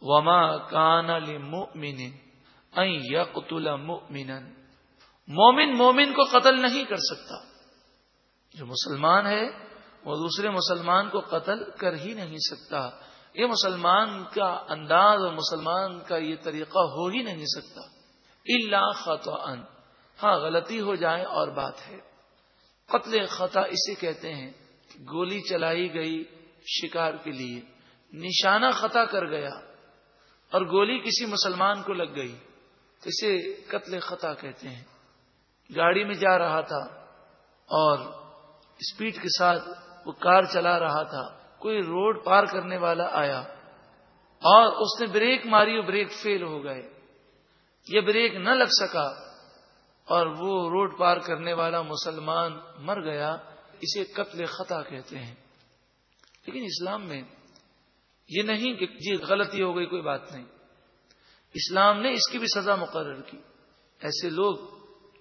وما کان مومن یقتل مومنا مومن مومن کو قتل نہیں کر سکتا۔ جو مسلمان ہے، وہ دوسرے مسلمان کو قتل کر ہی نہیں سکتا۔ یہ مسلمان کا انداز اور مسلمان کا یہ طریقہ ہو ہی نہیں سکتا۔ اللہ خطا ہاں غلطی ہو جائے اور بات ہے۔ قتل خطا اسے کہتے ہیں کہ گولی چلائی گئی شکار کے لیے۔ نشانہ خطا کر گیا۔ اور گولی کسی مسلمان کو لگ گئی تو اسے قتل خطا کہتے ہیں۔ گاڑی میں جا رہا تھا اور اسپیڈ کے ساتھ وہ کار چلا رہا تھا۔ کوئی روڈ پار کرنے والا آیا اور اس نے بریک ماری اور بریک فیل ہو گئے۔ یہ بریک نہ لگ سکا اور وہ روڈ پار کرنے والا مسلمان مر گیا، اسے قتل خطا کہتے ہیں۔ لیکن اسلام میں یہ نہیں کہ جی غلطی ہو گئی، کوئی بات نہیں۔ اسلام نے اس کی بھی سزا مقرر کی۔ ایسے لوگ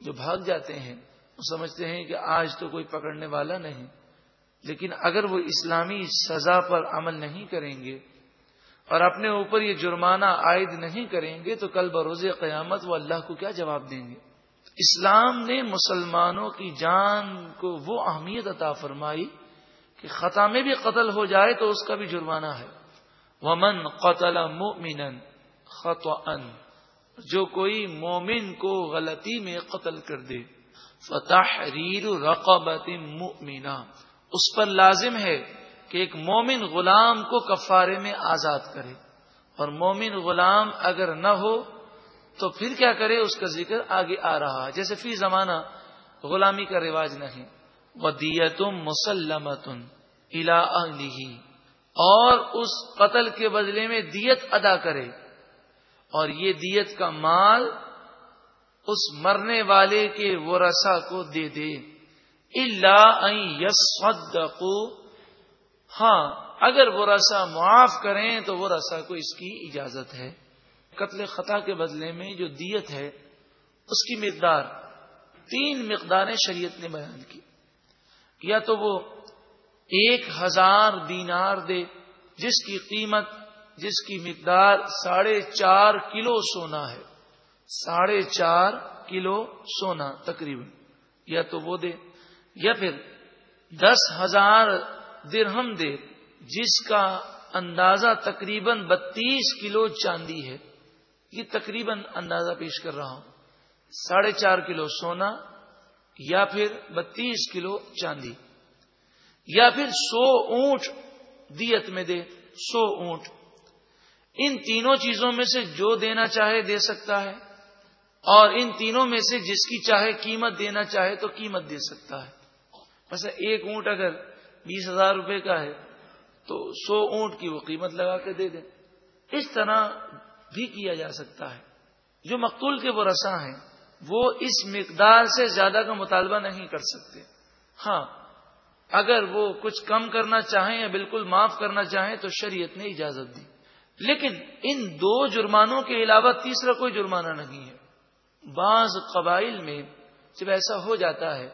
جو بھاگ جاتے ہیں، وہ سمجھتے ہیں کہ آج تو کوئی پکڑنے والا نہیں۔ لیکن اگر وہ اسلامی سزا پر عمل نہیں کریں گے اور اپنے اوپر یہ جرمانہ عائد نہیں کریں گے، تو کل بروز قیامت وہ اللہ کو کیا جواب دیں گے؟ اسلام نے مسلمانوں کی جان کو وہ اہمیت عطا فرمائی کہ خطا میں بھی قتل ہو جائے تو اس کا بھی جرمانہ ہے۔ ومن قتل مومن خط جو کوئی مومن کو غلطی میں قتل کر دے۔ فتح ریر رقبت مومنہ اس پر لازم ہے کہ ایک مومن غلام کو کفارے میں آزاد کرے۔ اور مومن غلام اگر نہ ہو تو پھر کیا کرے؟ اس کا ذکر آگے آ رہا ہے۔ جیسے فی زمانہ غلامی کا رواج نہیں۔ وہ دیتم مسلمتن الا اور اس قتل کے بدلے میں دیت ادا کرے اور یہ دیت کا مال اس مرنے والے کے ورثہ کو دے دے۔ اللہ یس ہاں اگر وہ رسا معاف کریں تو وہ رسا کو اس کی اجازت ہے۔ قتل خطا کے بدلے میں جو دیت ہے، اس کی مقدار، تین مقداریں شریعت نے بیان کی۔ یا تو وہ ایک ہزار دینار دے، جس کی قیمت، جس کی مقدار ساڑھے چار کلو سونا ہے۔ ساڑھے چار کلو سونا تقریباً۔ یا تو وہ دے، یا پھر دس ہزار درہم دے، جس کا اندازہ تقریباً بتیس کلو چاندی ہے۔ یہ تقریباً اندازہ پیش کر رہا ہوں۔ ساڑھے چار کلو سونا یا پھر بتیس کلو چاندی۔ یا پھر سو اونٹ دیت میں دے، سو اونٹ۔ ان تینوں چیزوں میں سے جو دینا چاہے دے سکتا ہے، اور ان تینوں میں سے جس کی چاہے قیمت دینا چاہے تو قیمت دے سکتا ہے۔ بس ایک اونٹ اگر بیس ہزار روپے کا ہے، تو سو اونٹ کی وہ قیمت لگا کے دے دیں۔ اس طرح بھی کیا جا سکتا ہے۔ جو مقتول کے وہ رساں ہیں، وہ اس مقدار سے زیادہ کا مطالبہ نہیں کر سکتے۔ ہاں اگر وہ کچھ کم کرنا چاہیں یا بالکل معاف کرنا چاہیں تو شریعت نے اجازت دی۔ لیکن ان دو جرمانوں کے علاوہ تیسرا کوئی جرمانہ نہیں ہے۔ بعض قبائل میں جب ایسا ہو جاتا ہے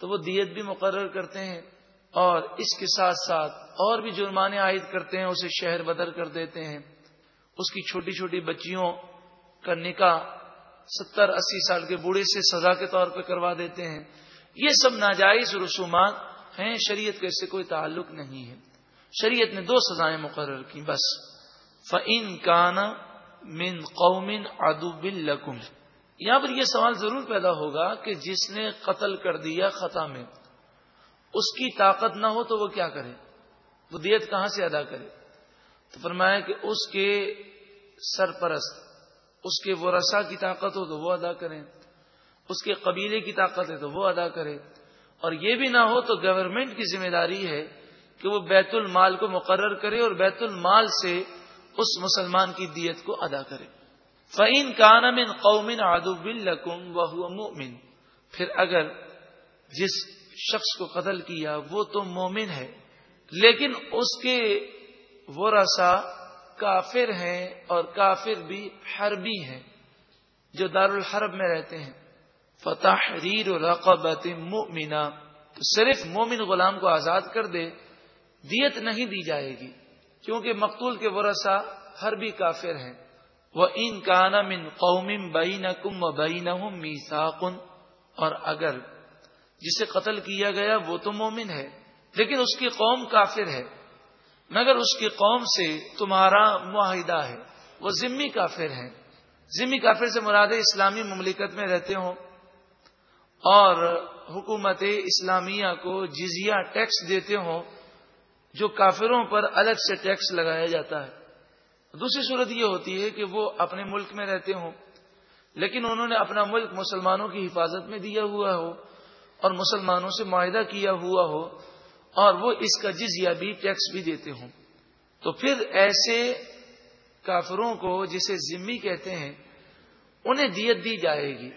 تو وہ دیت بھی مقرر کرتے ہیں اور اس کے ساتھ ساتھ اور بھی جرمانے عائد کرتے ہیں، اسے شہر بدر کر دیتے ہیں۔ اس کی چھوٹی چھوٹی بچیوں کا نکاح ستر اسی سال کے بوڑھے سے سزا کے طور پہ کروا دیتے ہیں۔ یہ سب ناجائز رسومات ہیں شریعت کا اس سے کوئی تعلق نہیں ہے۔ شریعت نے دو سزائیں مقرر کی بس۔ فعین کانا من قومن ادو بل یہاں پر یہ سوال ضرور پیدا ہوگا کہ جس نے قتل کر دیا خطا میں، اس کی طاقت نہ ہو تو وہ کیا کرے؟ وہ دیت کہاں سے ادا کرے؟ تو فرمایا کہ اس کے سرپرست، اس کے وہ رسا کی طاقت ہو تو وہ ادا کریں۔ اس کے قبیلے کی طاقت ہے تو وہ ادا کرے۔ اور یہ بھی نہ ہو تو گورنمنٹ کی ذمہ داری ہے کہ وہ بیت المال کو مقرر کرے اور بیت المال سے اس مسلمان کی دیت کو ادا کرے۔ فعین کانمن قومن ادب القم و مومن پھر اگر جس شخص کو قتل کیا وہ تو مومن ہے، لیکن اس کے وہ رسا کافر ہیں اور کافر بھی حربی ہیں جو دار الحرب میں رہتے ہیں۔ فتح ریر رقبت مومنا تو صرف مومن غلام کو آزاد کر دے، دیت نہیں دی جائے گی، کیونکہ مقتول کے ورثہ ہر بھی کافر ہیں۔ وہ ان کا من قوم بین کم و بین اور اگر جسے قتل کیا گیا وہ تو مومن ہے، لیکن اس کی قوم کافر ہے۔ مگر اس کی قوم سے تمہارا معاہدہ ہے، وہ ذمی کافر ہیں۔ ذمی کافر سے مراد اسلامی مملکت میں رہتے ہوں۔ اور حکومت اسلامیہ کو جزیہ ٹیکس دیتے ہوں جو کافروں پر الگ سے ٹیکس لگایا جاتا ہے۔ دوسری صورت یہ ہوتی ہے کہ وہ اپنے ملک میں رہتے ہوں، لیکن انہوں نے اپنا ملک مسلمانوں کی حفاظت میں دیا ہوا ہو اور مسلمانوں سے معاہدہ کیا ہوا ہو اور وہ اس کا جزیہ بھی ٹیکس بھی دیتے ہوں۔ تو پھر ایسے کافروں کو جسے ذمی کہتے ہیں، انہیں دیت دی جائے گی۔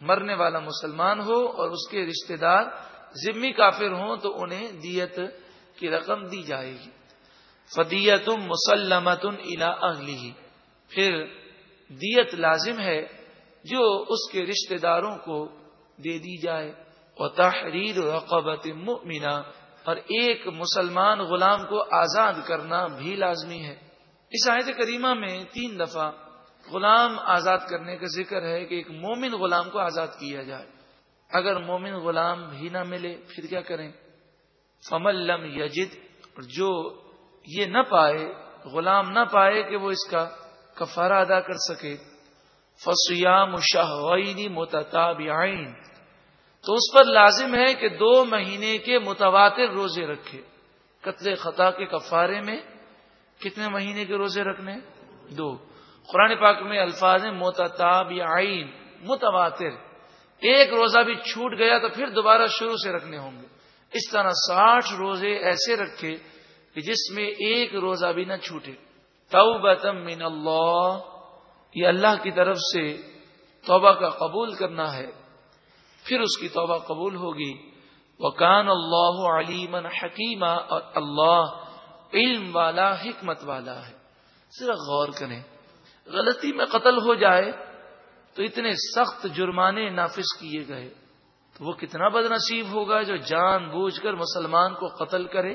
مرنے والا مسلمان ہو اور اس کے رشتہ دار ذمی کافر ہوں تو انہیں دیت کی رقم دی جائے گی۔ فدیت مسلمت الا اہلی پھر دیت لازم ہے جو اس کے رشتہ داروں کو دے دی جائے۔ اور تحریر رقبت مؤمنہ۔ اور ایک مسلمان غلام کو آزاد کرنا بھی لازمی ہے۔ اس آیت کریمہ میں تین دفعہ غلام آزاد کرنے کا ذکر ہے کہ ایک مومن غلام کو آزاد کیا جائے۔ اگر مومن غلام بھی نہ ملے، پھر کیا کریں؟ فمل لم یجد جو یہ نہ پائے، غلام نہ پائے کہ وہ اس کا کفارہ ادا کر سکے۔ فسیام شاہی متتاب تو اس پر لازم ہے کہ دو مہینے کے متواتر روزے رکھے۔ قتل خطا کے کفارے میں کتنے مہینے کے روزے رکھنے؟ دو۔ قرآن پاک میں الفاظ متتاب آئین متواتر۔ ایک روزہ بھی چھوٹ گیا تو پھر دوبارہ شروع سے رکھنے ہوں گے۔ اس طرح ساٹھ روزے ایسے رکھے کہ جس میں ایک روزہ بھی نہ چھوٹے۔ تو من اللہ، یہ اللہ کی طرف سے توبہ کا قبول کرنا ہے۔ پھر اس کی توبہ قبول ہوگی۔ وہ کان اللہ علیم حکیمہ اور اللہ علم والا، حکمت والا ہے۔ صرف غور کریں۔ غلطی میں قتل ہو جائے تو اتنے سخت جرمانے نافذ کیے گئے تو وہ کتنا بد نصیب ہوگا جو جان بوجھ کر مسلمان کو قتل کرے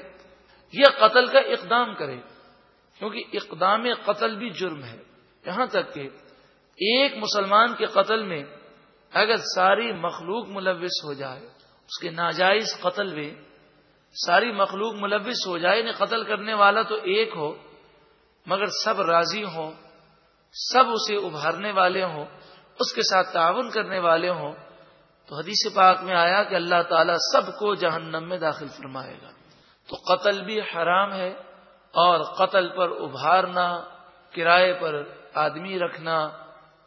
یا قتل کا اقدام کرے؟ کیونکہ اقدام قتل بھی جرم ہے۔ یہاں تک کہ ایک مسلمان کے قتل میں اگر ساری مخلوق ملوث ہو جائے، اس کے ناجائز قتل میں ساری مخلوق ملوث ہو جائے انہیں قتل کرنے والا تو ایک ہو، مگر سب راضی ہوں سب اسے ابھارنے والے ہوں، اس کے ساتھ تعاون کرنے والے ہوں، تو حدیث پاک میں آیا کہ اللہ تعالیٰ سب کو جہنم میں داخل فرمائے گا۔ تو قتل بھی حرام ہے اور قتل پر ابھارنا، کرائے پر آدمی رکھنا،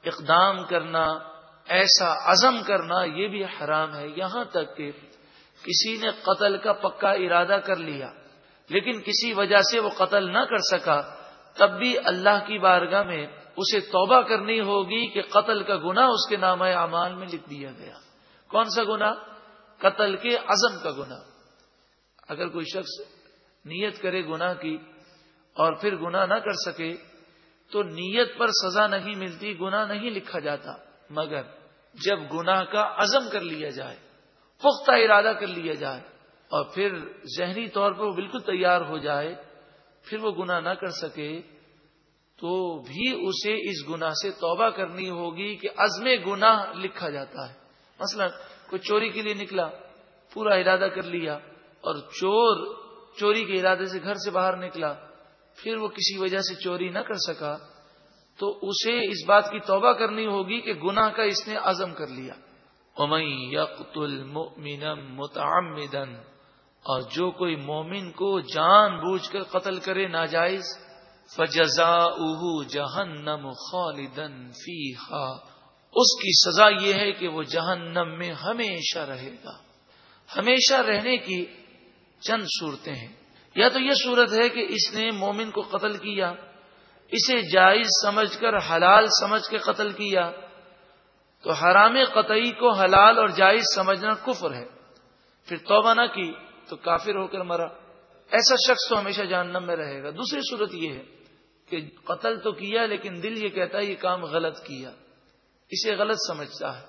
اقدام کرنا، ایسا عزم کرنا، یہ بھی حرام ہے۔ یہاں تک کہ کسی نے قتل کا پکا ارادہ کر لیا، لیکن کسی وجہ سے وہ قتل نہ کر سکا، تب بھی اللہ کی بارگاہ میں اسے توبہ کرنی ہوگی کہ قتل کا گنا اس کے نام اعمال میں لکھ دیا گیا۔ کون سا گنا قتل کے عزم کا گنا اگر کوئی شخص نیت کرے گنا کی اور پھر گنا نہ کر سکے، تو نیت پر سزا نہیں ملتی گنا نہیں لکھا جاتا۔ مگر جب گناہ کا عزم کر لیا جائے، پختہ ارادہ کر لیا جائے اور پھر ذہنی طور پر وہ بالکل تیار ہو جائے، پھر وہ گناہ نہ کر سکے تو بھی اسے اس گناہ سے توبہ کرنی ہوگی کہ عزم گناہ لکھا جاتا ہے۔ مثلا کوئی چوری کے لیے نکلا، پورا ارادہ کر لیا اور چور، چوری کے ارادے سے گھر سے باہر نکلا، پھر وہ کسی وجہ سے چوری نہ کر سکا، تو اسے اس بات کی توبہ کرنی ہوگی کہ گناہ کا اس نے عزم کر لیا۔ متعمدن اور جو کوئی مومن کو جان بوجھ کر قتل کرے ناجائز فجزا جہنم خالدن فی اس کی سزا یہ ہے کہ وہ جہنم میں ہمیشہ رہے گا۔ ہمیشہ رہنے کی چند صورتیں ہیں۔ یا تو یہ صورت ہے کہ اس نے مومن کو قتل کیا، اسے جائز سمجھ کر حلال سمجھ کے قتل کیا۔ تو حرام قطعی کو حلال اور جائز سمجھنا کفر ہے۔ پھر توبہ نہ کی تو کافر ہو کر مرا۔ ایسا شخص تو ہمیشہ جاننا میں رہے گا۔ دوسری صورت یہ ہے کہ قتل تو کیا لیکن دل یہ کہتا ہے یہ کام غلط کیا، اسے غلط سمجھتا ہے۔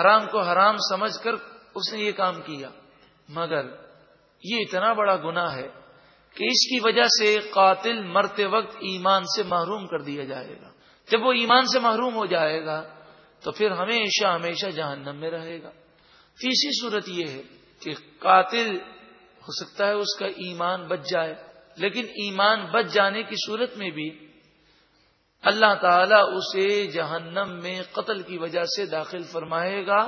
حرام کو حرام سمجھ کر اس نے یہ کام کیا۔ مگر یہ اتنا بڑا گنا ہے کہ اس کی وجہ سے قاتل مرتے وقت ایمان سے محروم کر دیا جائے گا۔ جب وہ ایمان سے محروم ہو جائے گا تو پھر ہمیشہ ہمیشہ جہنم میں رہے گا۔ تیسری صورت یہ ہے کہ قاتل ہو سکتا ہے اس کا ایمان بچ جائے۔ لیکن ایمان بچ جانے کی صورت میں بھی اللہ تعالی اسے جہنم میں قتل کی وجہ سے داخل فرمائے گا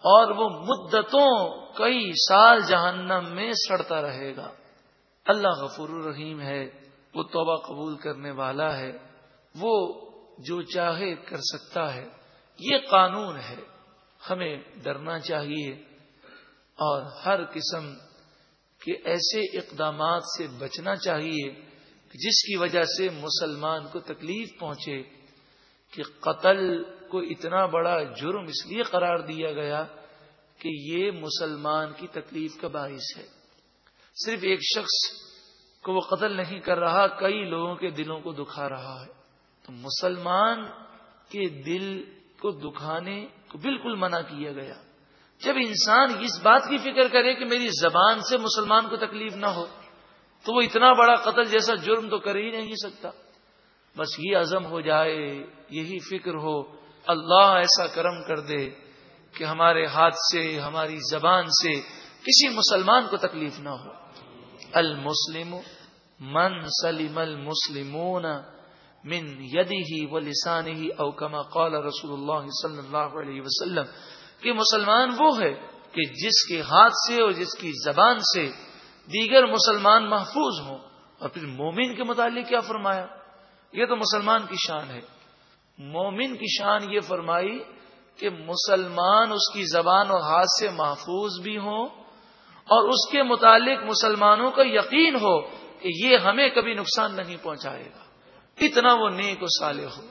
اور وہ مدتوں کئی سال جہنم میں سڑتا رہے گا۔ اللہ غفور الرحیم ہے، وہ توبہ قبول کرنے والا ہے، وہ جو چاہے کر سکتا ہے۔ یہ قانون ہے، ہمیں ڈرنا چاہیے اور ہر قسم کے ایسے اقدامات سے بچنا چاہیے جس کی وجہ سے مسلمان کو تکلیف پہنچے کہ قتل کو اتنا بڑا جرم اس لیے قرار دیا گیا کہ یہ مسلمان کی تکلیف کا باعث ہے۔ صرف ایک شخص کو وہ قتل نہیں کر رہا، کئی لوگوں کے دلوں کو دکھا رہا ہے۔ تو مسلمان کے دل کو دکھانے کو بالکل منع کیا گیا۔ جب انسان اس بات کی فکر کرے کہ میری زبان سے مسلمان کو تکلیف نہ ہو، تو وہ اتنا بڑا قتل جیسا جرم تو کر ہی نہیں سکتا۔ بس یہ عزم ہو جائے، یہی فکر ہو، اللہ ایسا کرم کر دے کہ ہمارے ہاتھ سے، ہماری زبان سے کسی مسلمان کو تکلیف نہ ہو۔ المسلم من سلم المسلمون من یدی ہی و لسان ہی اوکما قال رسول اللہ صلی اللہ علیہ وسلم کہ مسلمان وہ ہے کہ جس کے ہاتھ سے اور جس کی زبان سے دیگر مسلمان محفوظ ہوں۔ اور پھر مومن کے متعلق کیا فرمایا؟ یہ تو مسلمان کی شان ہے۔ مومن کی شان یہ فرمائی کہ مسلمان اس کی زبان اور ہاتھ سے محفوظ بھی ہوں اور اس کے متعلق مسلمانوں کا یقین ہو کہ یہ ہمیں کبھی نقصان نہیں پہنچائے گا۔ اتنا وہ نیک و صالح ہو۔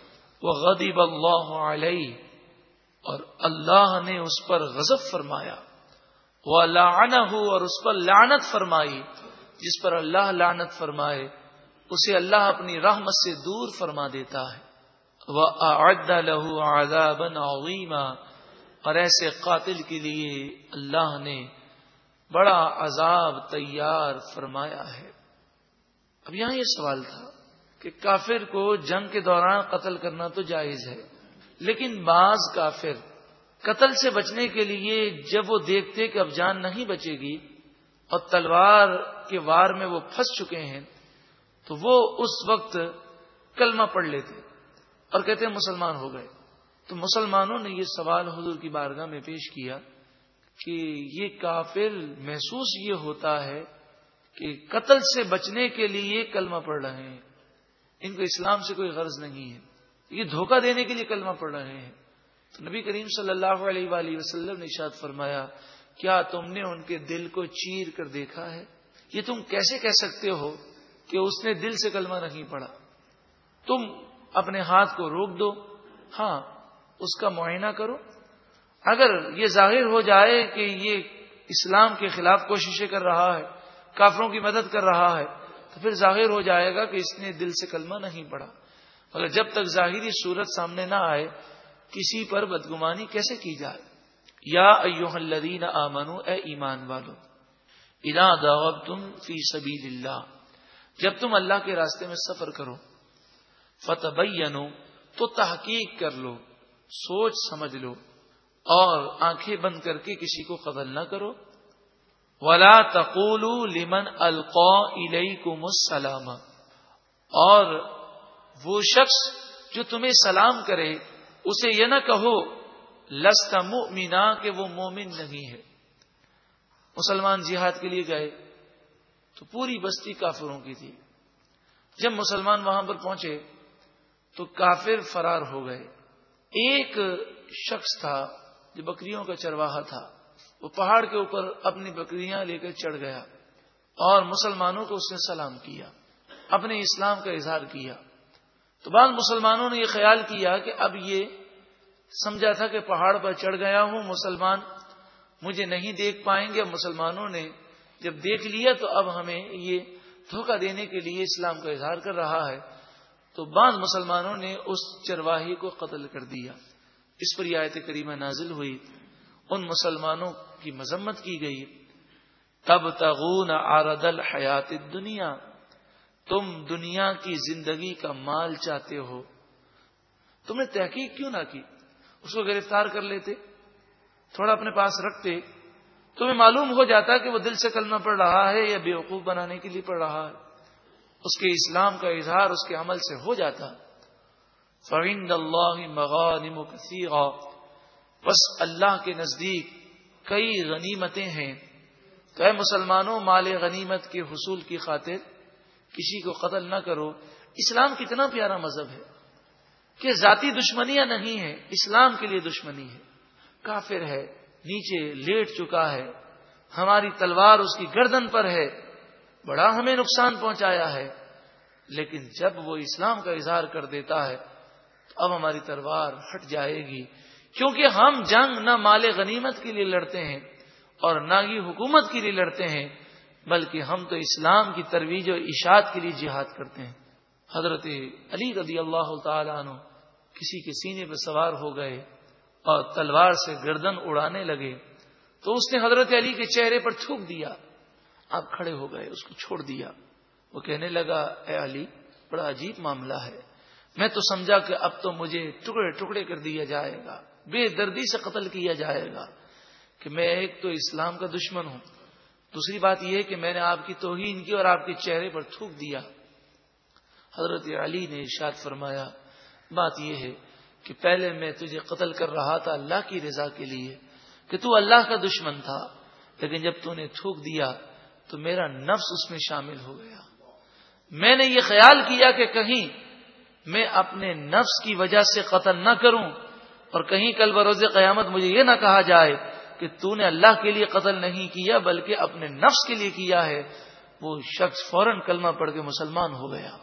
وہ غدیب اللہ علیہ۔ اور اللہ نے اس پر غضب فرمایا۔ وہ لعنہ اور اس پر لعنت فرمائی۔ جس پر اللہ لعنت فرمائے، اسے اللہ اپنی رحمت سے دور فرما دیتا ہے۔ وہ اعد لہو آزاب اور ایسے قاتل کے لیے اللہ نے بڑا عذاب تیار فرمایا ہے۔ اب یہاں یہ سوال تھا کہ کافر کو جنگ کے دوران قتل کرنا تو جائز ہے۔ لیکن بعض کافر قتل سے بچنے کے لیے جب وہ دیکھتے کہ اب جان نہیں بچے گی اور تلوار کے وار میں وہ پھنس چکے ہیں، تو وہ اس وقت کلمہ پڑھ لیتے اور کہتے ہیں مسلمان ہو گئے۔ تو مسلمانوں نے یہ سوال حضور کی بارگاہ میں پیش کیا کہ یہ کافر محسوس یہ ہوتا ہے کہ قتل سے بچنے کے لیے کلمہ پڑھ رہے ہیں۔ ان کو اسلام سے کوئی غرض نہیں ہے۔ یہ دھوکہ دینے کے لیے کلمہ پڑھ رہے ہیں۔ تو نبی کریم صلی اللہ علیہ وآلہ وسلم نے اشاد فرمایا، کیا تم نے ان کے دل کو چیر کر دیکھا ہے؟ یہ تم کیسے کہہ سکتے ہو کہ اس نے دل سے کلمہ نہیں پڑا تم اپنے ہاتھ کو روک دو۔ ہاں اس کا معائنہ کرو۔ اگر یہ ظاہر ہو جائے کہ یہ اسلام کے خلاف کوششیں کر رہا ہے، کافروں کی مدد کر رہا ہے، تو پھر ظاہر ہو جائے گا کہ اس نے دل سے کلمہ نہیں پڑا مگر جب تک ظاہری صورت سامنے نہ آئے، کسی پر بدگمانی کیسے کی جائے؟ یا ایوہ الذین آمنو، اے ایمان والو، اذا دعوتم فی سبیل اللہ، جب تم اللہ کے راستے میں سفر کرو فتح تو تحقیق کر لو، سوچ سمجھ لو، اور آنکھیں بند کر کے کسی کو قتل نہ کرو۔ ولا تقول لمن القا الیکم السلام، اور وہ شخص جو تمہیں سلام کرے، اسے یہ نہ کہو، لست مؤمنا کہ وہ مومن نہیں ہے۔ مسلمان جہاد کے لیے گئے، تو پوری بستی کافروں کی تھی۔ جب مسلمان وہاں پر پہنچے، تو کافر فرار ہو گئے۔ ایک شخص تھا جو بکریوں کا چرواہا تھا، وہ پہاڑ کے اوپر اپنی بکریاں لے کر چڑھ گیا اور مسلمانوں کو اس نے سلام کیا، اپنے اسلام کا اظہار کیا۔ تو بعض مسلمانوں نے یہ خیال کیا کہ اب یہ سمجھا تھا کہ پہاڑ پر چڑھ گیا ہوں، مسلمان مجھے نہیں دیکھ پائیں گے۔ مسلمانوں نے جب دیکھ لیا تو اب ہمیں یہ دھوکہ دینے کے لیے اسلام کا اظہار کر رہا ہے۔ تو بعض مسلمانوں نے اس چرواہی کو قتل کر دیا۔ اس پر یہ آیت کریمہ نازل ہوئی۔ ان مسلمانوں کی مذمت کی گئی۔ تب تغون آرد الحیات دنیا تم دنیا کی زندگی کا مال چاہتے ہو تم نے تحقیق کیوں نہ کی اس کو گرفتار کر لیتے تھوڑا اپنے پاس رکھتے تمہیں معلوم ہو جاتا کہ وہ دل سے کلمہ پڑ رہا ہے یا بیوقوف بنانے کے لیے پڑھ رہا ہے اس کے اسلام کا اظہار اس کے عمل سے ہو جاتا فعند اللہ مغانم کثیرا، بس اللہ کے نزدیک کئی غنیمتیں ہیں۔ تو مسلمانوں، مال غنیمت کے حصول کی خاطر کسی کو قتل نہ کرو۔ اسلام کتنا پیارا مذہب ہے کہ ذاتی دشمنیاں نہیں ہیں، اسلام کے لیے دشمنی ہے۔ کافر ہے، نیچے لیٹ چکا ہے۔ ہماری تلوار اس کی گردن پر ہے، بڑا ہمیں نقصان پہنچایا ہے۔ لیکن جب وہ اسلام کا اظہار کر دیتا ہے، تو اب ہماری تلوار ہٹ جائے گی۔ کیونکہ ہم جنگ نہ مال غنیمت کے لیے لڑتے ہیں اور نہ ہی حکومت کے لیے لڑتے ہیں بلکہ ہم تو اسلام کی ترویج و اشاعت کے لیے جہاد کرتے ہیں۔ حضرت علی رضی اللہ تعالیٰ عنہ کسی کے سینے پہ سوار ہو گئے اور تلوار سے گردن اڑانے لگے تو اس نے حضرت علی کے چہرے پر تھوک دیا۔ آپ کھڑے ہو گئے، اس کو چھوڑ دیا۔ وہ کہنے لگا، اے علی، بڑا عجیب معاملہ ہے۔ میں تو سمجھا کہ اب تو مجھے ٹکڑے ٹکڑے کر دیا جائے گا، بے دردی سے قتل کیا جائے گا کہ میں ایک تو اسلام کا دشمن ہوں۔ دوسری بات یہ کہ میں نے آپ کی توہین کی اور آپ کے چہرے پر تھوک دیا۔ حضرت علی نے ارشاد فرمایا، بات یہ ہے کہ پہلے میں تجھے قتل کر رہا تھا اللہ کی رضا کے لیے کہ تو اللہ کا دشمن تھا، لیکن جب تو نے تھوک دیا تو میرا نفس اس میں شامل ہو گیا۔ میں نے یہ خیال کیا کہ کہیں میں اپنے نفس کی وجہ سے قتل نہ کروں اور کہیں کل بروز قیامت مجھے یہ نہ کہا جائے کہ تو نے اللہ کے لیے قتل نہیں کیا بلکہ اپنے نفس کے لیے کیا ہے، وہ شخص فوراً کلمہ پڑھ کے مسلمان ہو گیا۔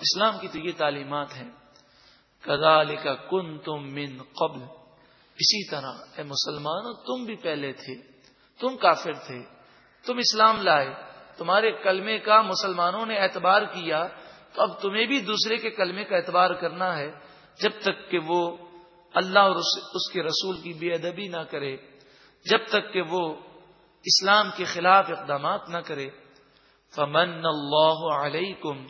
اسلام کی تو یہ تعلیمات ہیں۔ کدال کا کن تم من قبل۔ اسی طرح، اے مسلمان تم بھی پہلے تھے، تم کافر تھے، تم اسلام لائے، تمہارے کلمے کا مسلمانوں نے اعتبار کیا، تو اب تمہیں بھی دوسرے کے کلمے کا اعتبار کرنا ہے، جب تک کہ وہ اللہ اور اس کے رسول کی بے ادبی نہ کرے۔ جب تک کہ وہ اسلام کے خلاف اقدامات نہ کرے۔ فمن اللہ علیکم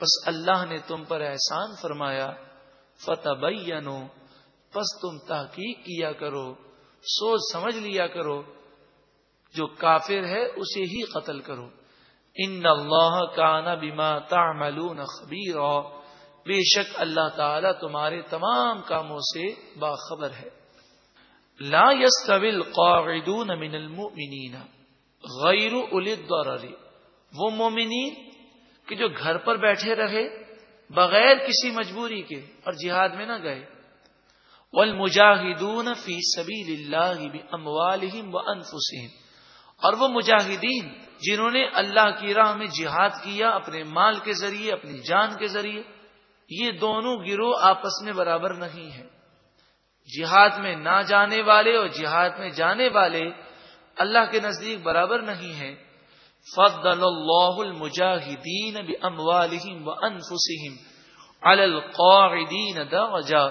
بس اللہ نے تم پر احسان فرمایا۔ فتح پس تم تحقیق کیا کرو، سوچ سمجھ لیا کرو۔ جو کافر ہے، اسے ہی قتل کرو۔ ان اللہ کا بیما تعملون خبیر بے شک اللہ تعالی تمہارے تمام کاموں سے باخبر ہے۔ لا يستوي قاعدون من المؤمنین غیر الضرر. وہ مومنین کہ جو گھر پر بیٹھے رہے بغیر کسی مجبوری کے اور جہاد میں نہ گئے. والمجاہدون فی سبیل اللہ باموالہم وانفسہم. اور وہ مجاہدین جنہوں نے اللہ کی راہ میں جہاد کیا اپنے مال کے ذریعے، اپنی جان کے ذریعے، یہ دونوں گروہ آپس میں برابر نہیں ہیں۔ جہاد میں نہ جانے والے اور جہاد میں جانے والے اللہ کے نزدیک برابر نہیں ہیں۔ فضل اللہ المجاہدین باموالہم وانفسہم علی القاعدین درجہ۔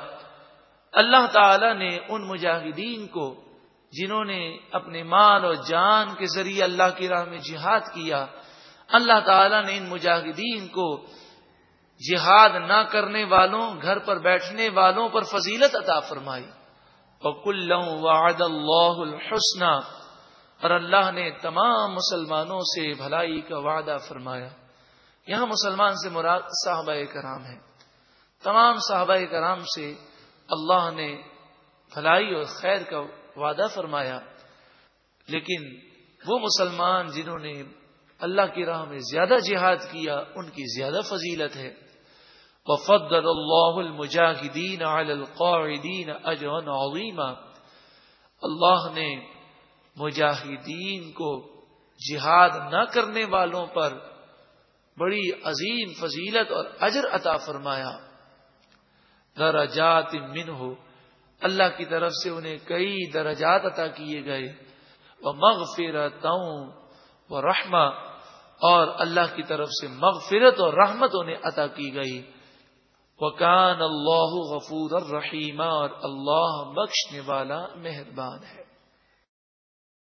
اللہ تعالی نے ان مجاہدین کو جنہوں نے اپنے مال اور جان کے ذریعے اللہ کی راہ میں جہاد کیا، اللہ تعالیٰ نے ان مجاہدین کو جہاد نہ کرنے والوں، گھر پر بیٹھنے والوں پر فضیلت عطا فرمائی۔ وعد اللہ الحسن اور اللہ نے تمام مسلمانوں سے بھلائی کا وعدہ فرمایا۔ یہاں مسلمان سے مراد صحابہ کرام ہیں۔ تمام صحابہ کرام سے اللہ نے بھلائی اور خیر کا وعدہ فرمایا۔ لیکن وہ مسلمان جنہوں نے اللہ کی راہ میں زیادہ جہاد کیا، ان کی زیادہ فضیلت ہے۔ وفضل اللہ المجاہدین علی القاعدین اجرا عظیما اللہ نے مجاہدین کو جہاد نہ کرنے والوں پر بڑی عظیم فضیلت اور اجر عطا فرمایا۔ درجات من ہو اللہ کی طرف سے انہیں کئی درجات عطا کیے گئے۔ وہ مغفرت وہ رحمہ اور اللہ کی طرف سے مغفرت اور رحمت انہیں عطا کی گئی۔ وکان اللہ غفور الرحیمہ اور اللہ بخشنے والا مہربان ہے۔